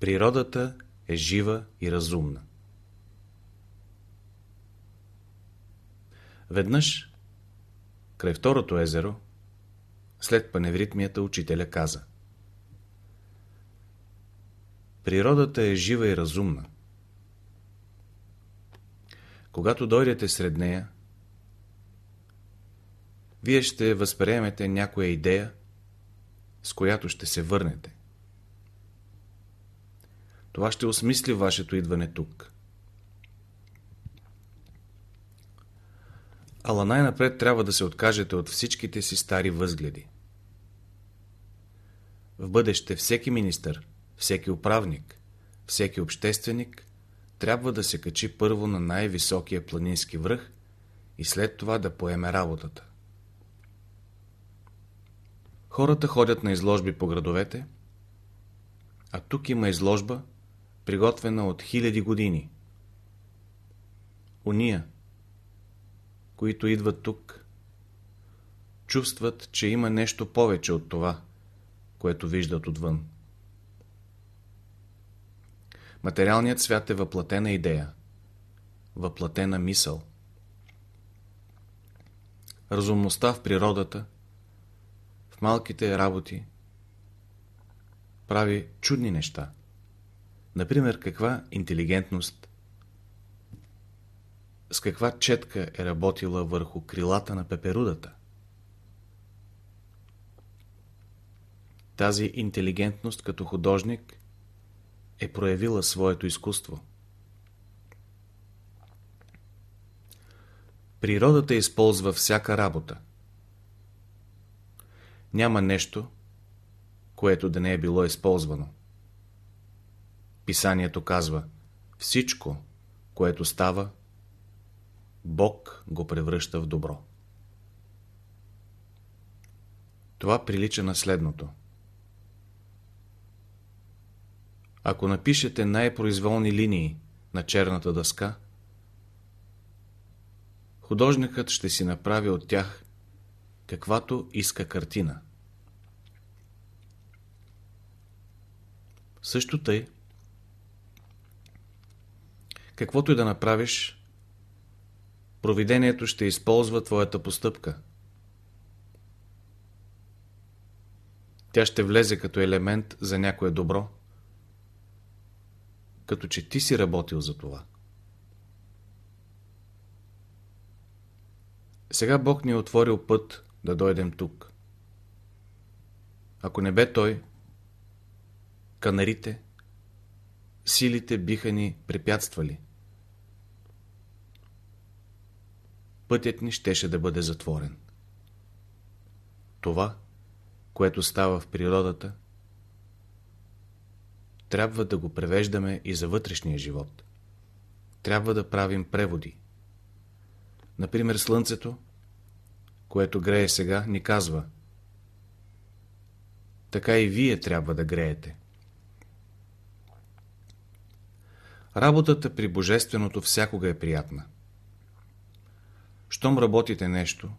Природата е жива и разумна. Веднъж, край второто езеро, след паневритмията учителя каза Природата е жива и разумна. Когато дойдете сред нея, вие ще възприемете някоя идея, с която ще се върнете. Това ще осмисли вашето идване тук. Ала най-напред трябва да се откажете от всичките си стари възгледи. В бъдеще всеки министър, всеки управник, всеки общественик трябва да се качи първо на най-високия планински връх и след това да поеме работата. Хората ходят на изложби по градовете, а тук има изложба, приготвена от хиляди години. Уния, които идват тук, чувстват, че има нещо повече от това, което виждат отвън. Материалният свят е въплатена идея, въплатена мисъл. Разумността в природата, в малките работи, прави чудни неща. Например, каква интелигентност, с каква четка е работила върху крилата на пеперудата. Тази интелигентност като художник е проявила своето изкуство. Природата използва всяка работа. Няма нещо, което да не е било използвано. Писанието казва, всичко, което става, Бог го превръща в добро. Това прилича на следното. Ако напишете най-произволни линии на черната дъска, художникът ще си направи от тях каквато иска картина. Също тъй, каквото и да направиш, провидението ще използва твоята постъпка. Тя ще влезе като елемент за някое добро, като че ти си работил за това. Сега Бог ни е отворил път да дойдем тук. Ако не бе Той, канарите, силите биха ни препятствали. Пътят ни щеше да бъде затворен. Това, което става в природата, трябва да го превеждаме и за вътрешния живот. Трябва да правим преводи. Например, Слънцето, което грее сега, ни казва така и вие трябва да греете. Работата при Божественото всякога е приятна. Щом работите нещо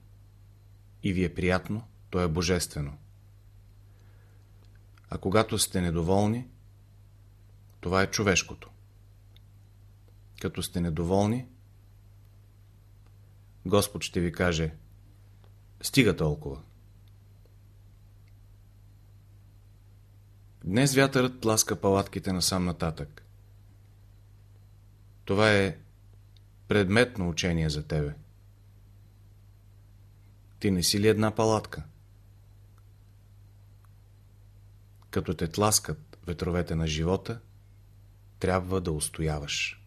и ви е приятно, то е божествено. А когато сте недоволни, това е човешкото. Като сте недоволни, Господ ще ви каже Стига толкова. Днес вятърът тласка палатките насам нататък. Това е предметно учение за тебе. Ти не си ли една палатка? Като те тласкат ветровете на живота, трябва да устояваш.